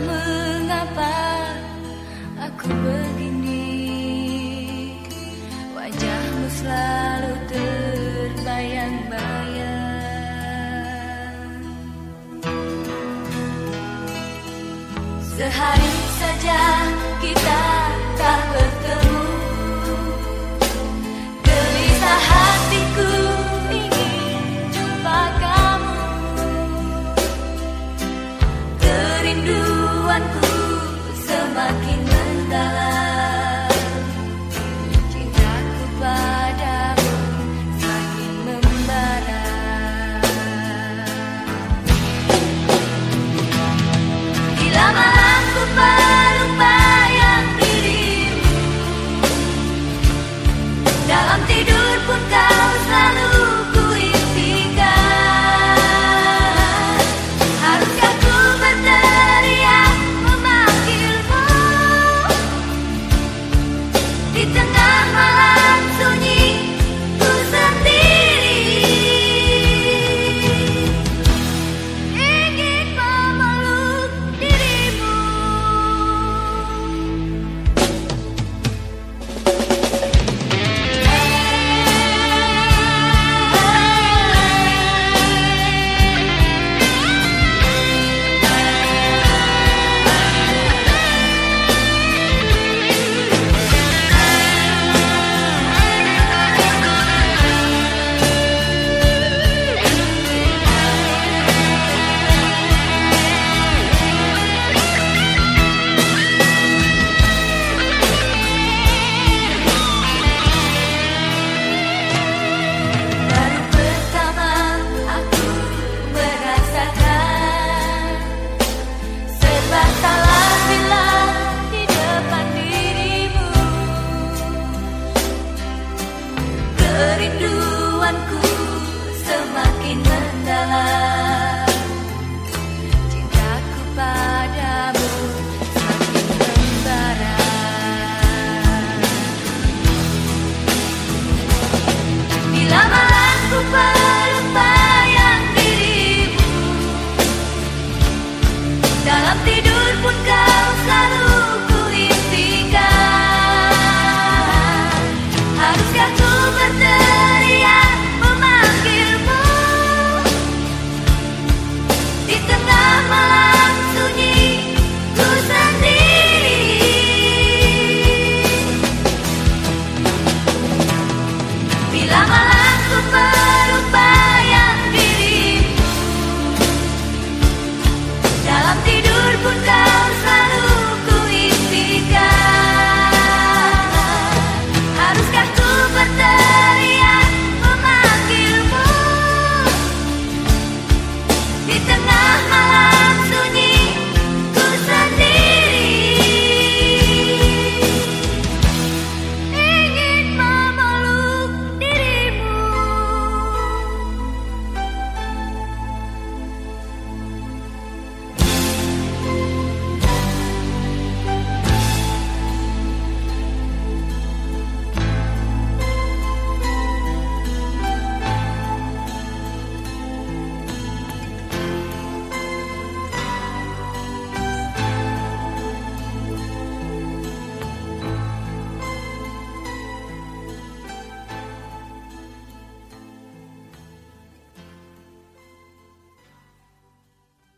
mengapa aku begini, wajahmu selalu terbayang-bayang. Sehari Kerinduanku